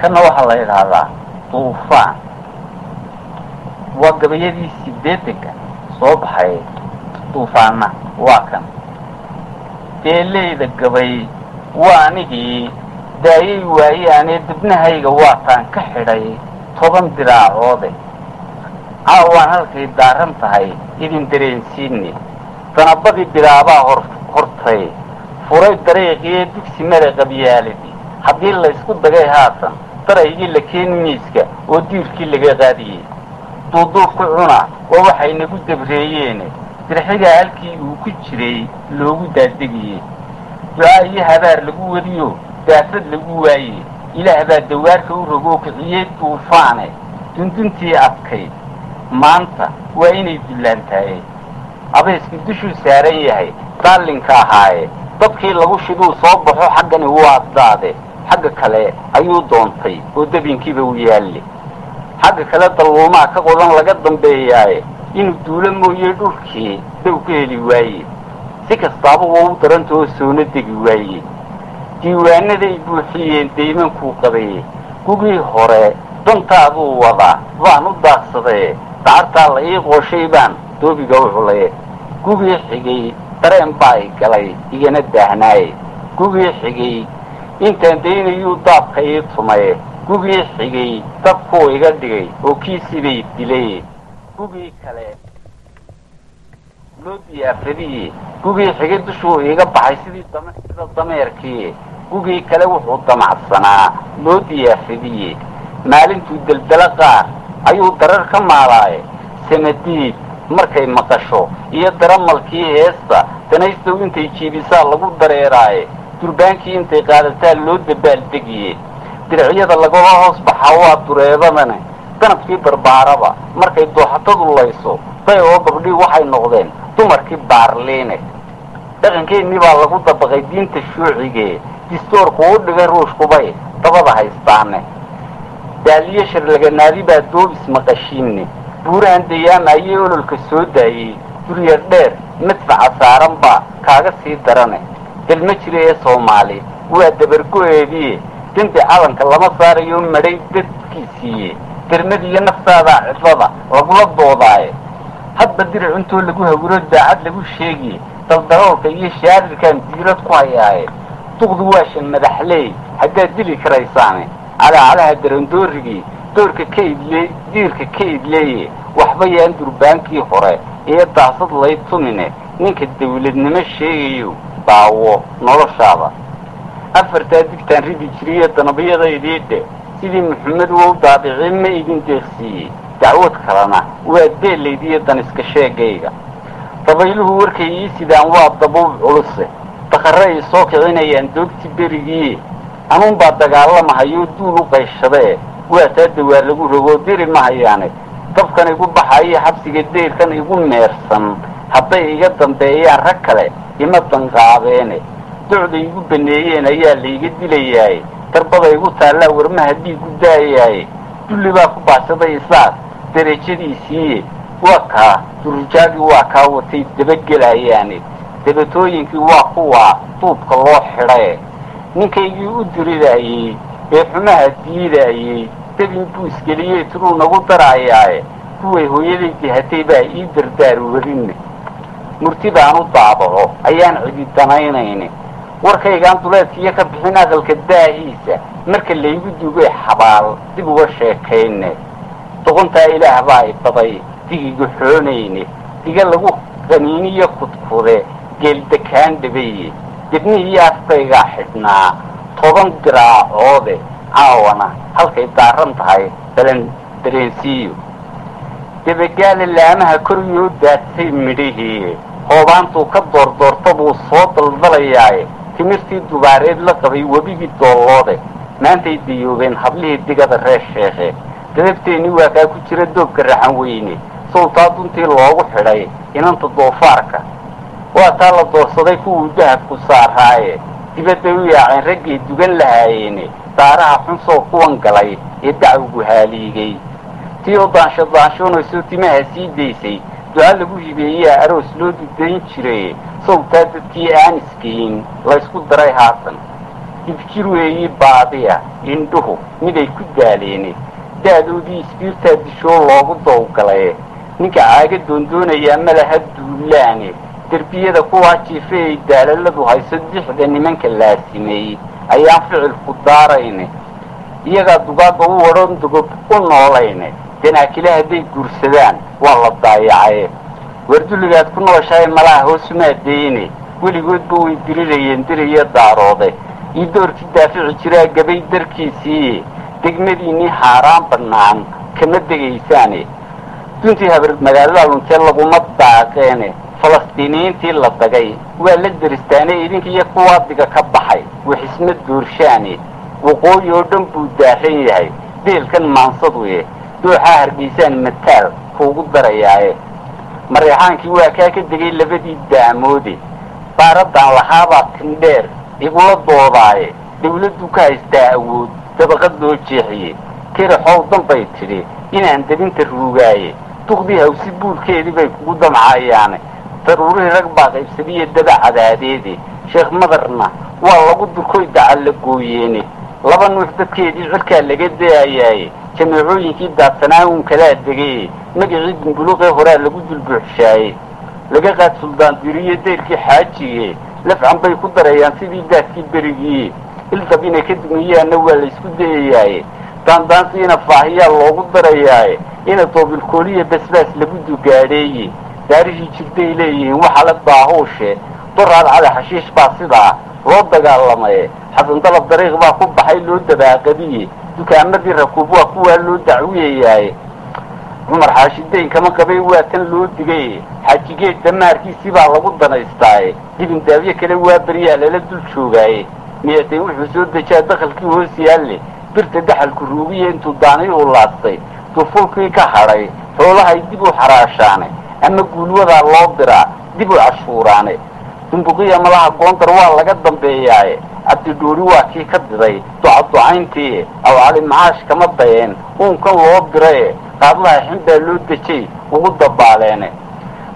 kana waxaa la yidhaahdaa duufaan. Waa gabayadii sideetanka soo baxay duufaanna waa kan. Deeleyda gabay waa anigii daayay waayaanee dibnahayga waataan ka xidhay toban diraacoode caawaan halkay daaran tahay idin dareensiinni danabadii bilaabaa hor hortay. Furay dariiqiyo dugsi male qabyaaladi haddii laysku dagay haatan daraygii la keeni miiska oo diirkii laga qaadiyey duuduubku cuna waa waxay nagu dabreeyeene dirxigaa halkii uu ku jiray loogu daadegiyey. Ducaa iyo habaar lagu wadiyo daafad lagu waaye. Ilaah baa dawaarka u rogoo kiciyey duufaane. Dunduntii adkayd. Maanta waa inay dullaantaye abayskii dushuu saaran yahay daallinka ahaaye. Dadkii lagu shiduu soo baxo xaggani waa daade xagga kale ayuu doontay oo dabinkiiba u yaalle xagga kale dalluumaa ka qodan laga dambeeyaaye inuu duulo mooye dhulkii daw ka heli waaye. Si kastaaba waa u darantao soona degi waaye. Diiwaanaday buuxiyeen daymankuu qabaye gugii hore dantaaduu wadaa baan u daaqsadee dacartaa la ii qooshay baan doobiga u culaye gugii xigay dareen baa i galay igana daahnaaye gugii xigay intaan daynayuu daabka ii tumaye gugii xigay dabkuu iga dhigay oo kiisibay dilaye gugii kale loo diyaafadiye gugii xigay dushuu iiga baxay sidii sida dameerkii gugii kale wuxuu damacsanaa loo diyaafadiye maalintuu deldelo qaar ayuu darar ka maalaaye samadiid markay maqasho iyo daramalkii heesta danaystow intay jiibisaa lagu dareeraaye durbaankii intay qaadataa loo dabaaldegiye diricyada lagaba hoos baxaa waa dureedadane danabkii barbaaraba markay dooxatadu layso day oo gabdhii waxay noqdeen dumarkii baarliine. Dhaqankeennii baa lagu dabaqay diinta shuucigee distoorku u dhigay ruushkubay dabada haystaane. Daaliyo sharlaganaadi baa doobis maqashiinne buurahan dayaamaayey ololka soo daayey. Duryar dheer madfaca saaran baa kaaga sii darane delma jira ee soomaali waa dabargo-eediye dembi calanka lama saarayo madhay dadkiisiiye dermadiiyo naftaadaa cidlada lagula doodaaye hadba diric intoo lagu hawiro daacad lagu sheegiye daldaloolka iyo shaarirkaan diirad ku hayaaye. Duqdu waa shan madaxleey haddaad dili karaysaane. Calaacalaha darandoorigii doorka ka diirka ka idleeye waxba yaan durbaankii hore iyo daasad lay tumine. Ninka dawladnimo sheegayo daawo noloshaada afartaa digtaan ridi jiriyo danabyadaydii dhe sidii maxamed wou daadicii ma idin deeqsiiyey dacwad kalena waa deelaydiiyo daniska sheegayga dabayluhu warkay ii sidaan waa dabuub culuse dakharre ay soo kicinayaan doogti berigii anuunbaa dagaalamahayoo duul u qayshadee waa taa dawaar lagu rogoo diri mahayaane dabkan igu baxayo xabsiga dayrkan igu meersan hadday iga dambeeyaan rag kale ima danqaabeene docda igu baneeyeen ayaa layga dilayaaye darbada igu taallaa warmaha dhiigu daayaaye dulli baa ku baashaday isaas derajadiisiiye waa kaa. Durujaagii waa kaa watay dabagelayaane dabatooyinkii waa kuwaa duubka loo xidhaye ninkaygii u diridaayey ee xumaha diidaayey dabin buu isgeliyey tiruu nagu daraayaaye kuway hooyaday dihatay baa ii dardaar warinne murtidaan u daabaco ayaan cidi danaynayne warkaygaan duleedkiiyo ka bixin aqalka daahiisa marka laygu dugay xabaal dib uga sheekayne. Doqontaa ilaah baa i baday digiga xoonayne. Diga lagu qaniiniyo kudkude geeldakaan dhabaye debnihiiyo afkaygaa xidhnaa toban diraacoode caawana halkay daaran tahay balan dareensiiyo. Debagaala laamaha koryoo daadsay midhahii hoobaantuu ka doordoorta buu soo daldalayaaye timirtii dubaareed la qabay webigii doolloode. Maantay dayoobeen hablihii digada reer sheekhe. Dadabteennii waa kaa ku jira doobka raxan weyne. Sawtaa duntii loogu xidhay inanta doofaarka. Waa taa la doorsaday kuwuu dahabku saaraaye dibadday u yaaceen raggay dugan lahaayeene. Daaraha xunsoo kuwan galay ee dacwgu haaliigay. Tii oo daansho daanshoonayso timaha sii daysay duca lagu hibeeyaa aroos loo dudayn jiray sawtaa dadkii aan isgeyin laysku daray haatan dibjir weeyi baadiya indhuhu miday ku daaleene da'doodii isbiirtaa dishoo loogu dowgalaye ninka caaga doondoonayaa malaha duulaane derbiyada kuwaa jiife ay daalaladu hayso dixda nimanka laasimeeyey ayaan ficilku daarayne iyagaa dugaagga u wadhan dogob u noolayne danaakile hadday guursadaan waa la daayacaye warduligaad ku nooshahay malaha hoosumaadeyne weligoodba way dirirayeen diriyo daaroode io doorkii daafici jiraa gabay darkiisii. Degmadiinnii xaaraan bannaan kama degaysaane duntii habar magaalada luntee laguma daaqeene falastiiniyiintii la dagay waa la deristaane idinkiiyo kuwaa diga ka baxay. Waxisma doorshaane waqooyi oo dhan buu daaran yahay. Beelkan maansaduye dooxaa hargeysaan mataal kuugu darayaaye. Mareexaankii waa kaa ka degay labadii da'amoode baaraddaan lahaabaa tindheer igula doodaaye. Dawladdu ka haystaa awood dabaqad loo jeexiye keraxow danbay tidhi inaan debinta ruugaaye duqdii hawsi buulkeedii bay kugu damcayaane. Daruurihii rag baa qaybsadiyo daba cadaadeede sheekh madarna waa lagu durkoy dacal la gooyeene. Laba nuux dadkeedii cirkaa laga da'ayaaye jameecooyinkii daadsanaa uun kalaa degaye magacii dumbuluqee horaa lagu dulbuuxshaaye laga qaad suldaan diriyo dayrkii xaajiye lafcan bay ku darayaan sidii daadkii berigiiye ildab inay ka dumiyaanna waa laysku dayayaaye daandaansiina faahiyaa loogu darayaaye ina doobilkooliya basbaas lagu dugaadheeye daarihii jirtay leeyihiin waxaa la daahuushe doraad cali xashiish baa sidaa loo dagaalamaye xasandalab dariiq baa ku baxay loo dabaaqadiye dukaamadii rakuub waa kuwaa loo dacwiyayaaye cumar xaashidayn kama qabay waa tan loo digay. Xajigeed damaarkiisii baa lagu danaystaaye dibindaabyo kale waa beryaa lala dul joogaaye miyateen wuxuu soo dejaa dakhalkii hoos yaalle birta daxalku ruugiya intuu daanay uu laastay dufulkii ka hadhay xoolahay dib u xaraashaane. Ama guulwadaa loo diraa dib u cashuuraane. Dumbuqiya malaha goondar waa laga dambeeyaaye cabdidhuuri waa kii ka diday ducaducayntii aw cali macaash kama dayeen. Uunkan loo diraye qaadlaha xin baa loo dejay ugu dabaaleene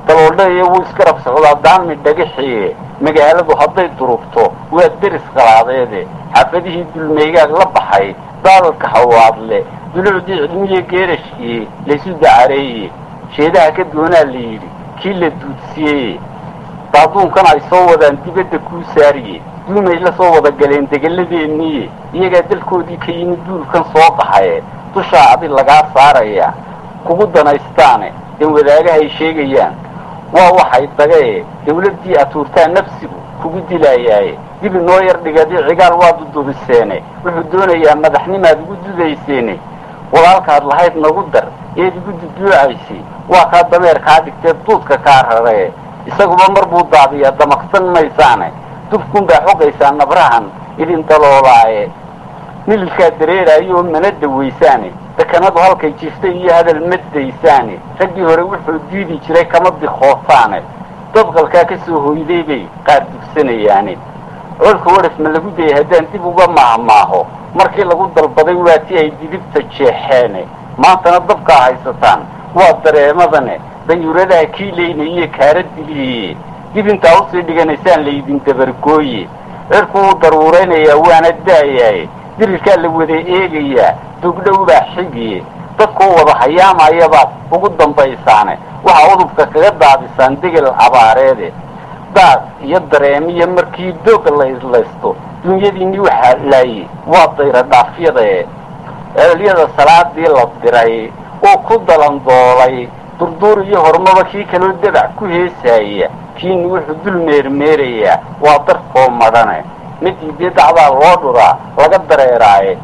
daloodhaye wuu iskarab socdaa daami dhagaxiye magaaladu hadday durugto waa deris qalaadeede xaafadihii dulmeegaag la baxay daadadka hawaadle. Dulucdii cilmiye geerashkii laysu dacareeye sheedaha ka doonaa la yidhi kii la duudsiyeye daaduunkan ay soo wadaan dibadda kuu saariye duumay la soo wada galeen degelladeeniye iyagaa dalkoodii ka yimid duulkan soo qaxaye dushaa adi lagaa saaraya kugu danaystaane dan wadaagahay sheegayaan. Waa waxay dagae dawladdii atuurtaa nafsigu kugu dilaayaaye dib inoo yar dhigadi cigaal waa dudubiseene wuxuu doonayaa madaxnimaad igu dudayseene walaalkaad lahayd nagu dar eed igu duduucaysay waa kaa dameer kaa dhigtee duudka kaa raree isaguba mar buu daadiyaa damaqsan maysaane. Dufkunbaa xogaysaa nabrahan idin daloolaaye mililkaa dareeraayo oo mana dawaysaane dekanadu halkay jiftay iyo hadal ma daysaane. Raggii hore wuxuu diidi jiray kama dikootaane dadqalkaa ka soo hoyday bay qaar dugsanayaane colka waraf ma lagu dayay haddaan dib uga maahmaaho. Markii lagu dalbaday waa ti ay didibta jeexeene. Maantana dabkaa haysataan. Waa dareemadane. Danyuuradaa kii leynayee kaara diliye dib intaa u sii dhiganaysaan laydin dabargooye cirku wuu daruuraynayaa waana daayaaye dirirkaa la wada eegayaa dugdhow baa xigiye dadkuu wada hayaamayabaad ugu dambaysaane. Waxaa udubka kaga daadisaan degel abaareede. Daad iyo dareemiyo markii dooga la islaysto dunyadiinii waxaa laaye waa dayra dhaafyadae eelyada salaadii la diray oo ku dalandoolay durduur iyo hormaba kii kaloo dabac ku heesaaya kiini wuxuu dul meermeerayaa waa darkoo madhane midii dee dacdaa loo dhuraa laga dareeraaye.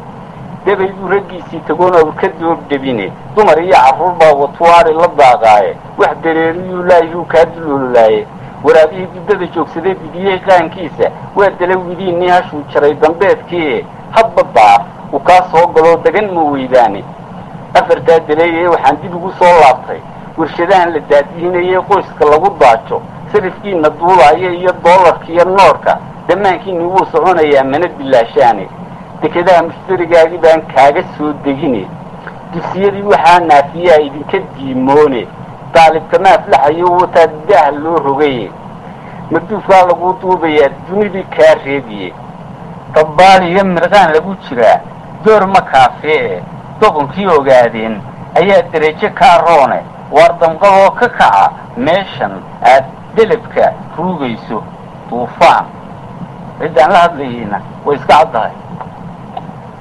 Debay buu raggiisii tagoon awr ka doobdhabine dumar iyo carruur baa watuwaari la daaqaaye wax dareeriyuu laayuu kaa dulololaaye waraabihii duddada joogsadee bidiyey qaankiisa waa dalawidiinnii hashuu jaray dambeedkii. Hadba daaf uu kaa soo galoo dagan ma weydaane afartaa daleeyae waxaan dib ugu soo laabtay. Warshadahan la daadihinayee qoyska lagu daajo sarifkiina duulaaya iyo doolarka iyo noorka dhammaankiini wuu soconayaa mana bilaashaane dekadaha mushtarigaagii baan kaaga soo degine dugsiyadii waxaa naafiyaa idinka diimoone daalibkama aflaxayo wataa daah loo rogaye maduufkaa laguu duubayaa dunidii kaa reebiye dabbaal iyo mirqaan lagu jiraa door ma kaafee doqonkii ogaadeen ayaa derejo kaaroone waar damqadoo ka kaca meeshan aad delebka ruugayso duufaan ciddaan la hadlayeyna way iska caddahay